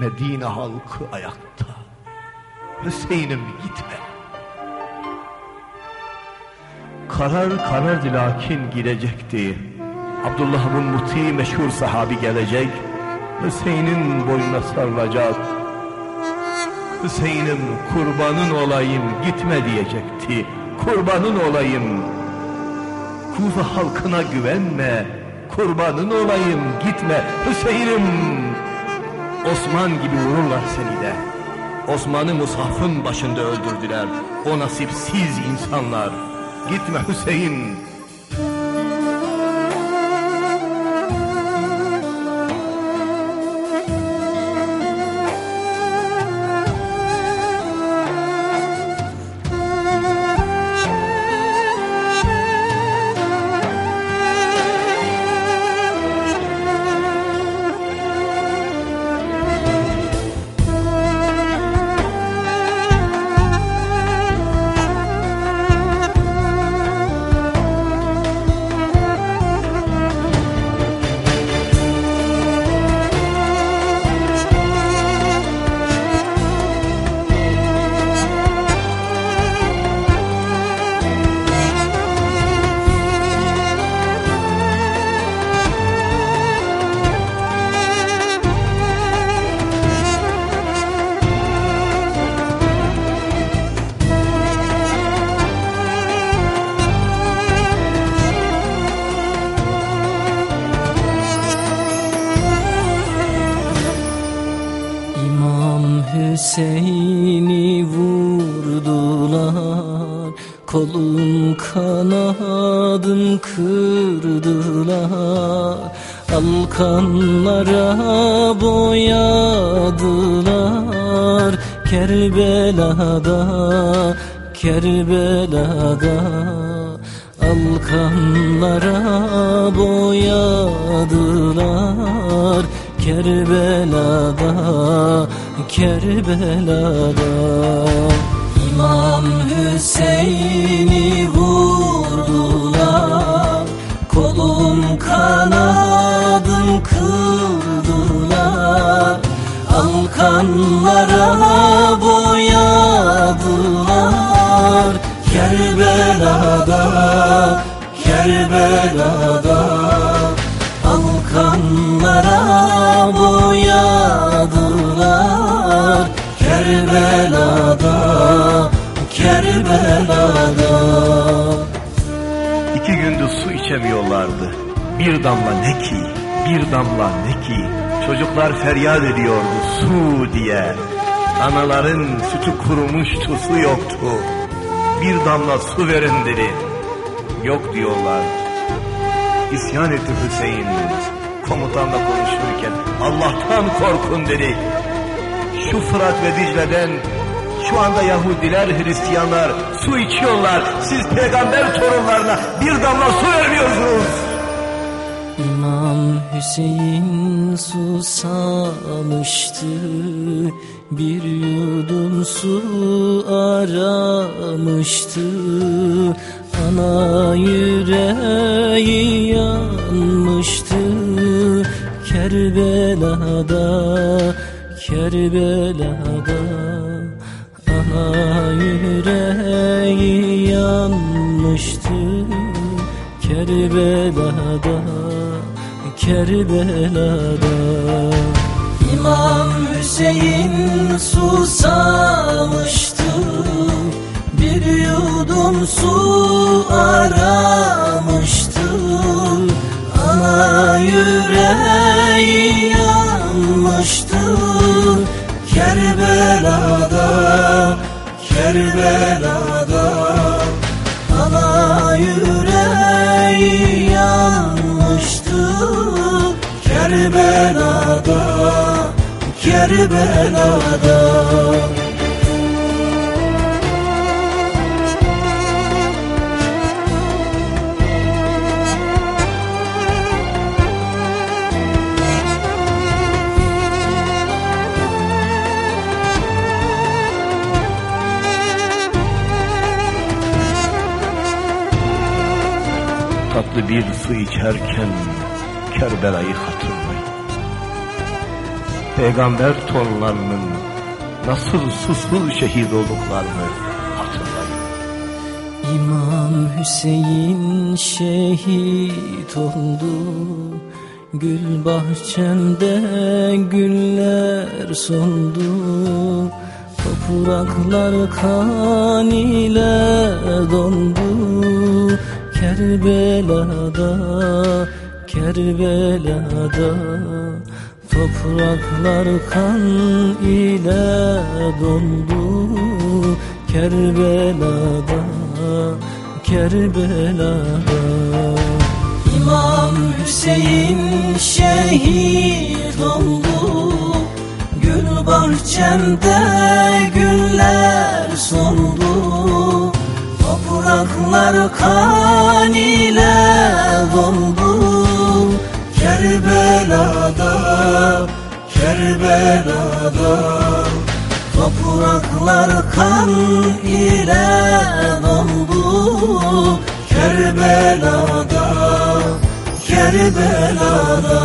Medine halkı ayakta. Hüseyin'im gitme. Karar karardı lakin gidecekti. Abdullah'ın muti meşhur sahabi gelecek. Hüseyin'in boynuna sarılacak. Hüseyin'im kurbanın olayım gitme diyecekti. Kurbanın olayım. Kufa halkına güvenme. Kurbanın olayım gitme Hüseyin'im. Osman gibi vururlar seni de. Osman'ı Musaf'ın başında öldürdüler. O nasipsiz insanlar. Gitme Hüseyin. İmam Hüseyin'i vurdular Kolum kanadım kırdılar Alkanlara boyadılar Kerbela'da, Kerbela'da Alkanlara boyadılar Kerbela'da, Kerbela'da. İmam Hüseyin'i vurdular Kolum kanadım kıldılar Alkanlara Kerbela'da, Kerbela'da İki gündür su içemiyorlardı. Bir damla ne ki, bir damla ne ki. Çocuklar feryat ediyordu su diye. Anaların sütü kurumuştu, su yoktu. Bir damla su verin dedi. Yok diyorlar. İsyan etti Hüseyin. Komutanla konuşurken Allah'tan korkun dedi. Şu Fırat ve Dicle'den şu anda Yahudiler, Hristiyanlar su içiyorlar. Siz peygamber torunlarına bir damla su vermiyorsunuz. İmam Hüseyin susamıştı Bir yudum su aramıştı Ana yüreği yanmıştı Kerbela'da, Kerbela'da Ana yüreği yanmıştı. Kerbela'da, Kerbela'da İmam Hüseyin susamıştı Bir yudum su aramıştı Kerbela'da Tatlı bir su içerken Kerbela'yı hatırlayın. Peygamber torunlarının nasıl susuz şehit olduklarını hatırlayın. İmam Hüseyin şehit oldu. Gül bahçemde güller soldu Topraklar kan ile dondu. Kerbela'da, Kerbela'da Topraklar kan ile dondu Kerbela'da, Kerbela'da. İmam Hüseyin şehit oldu. Gül bahçemde güller soldu. Topraklar kan ile doldu Kerbela'da, Kerbela'da. Topraklar kan ile doldu Kerbela'da, Kerbela'da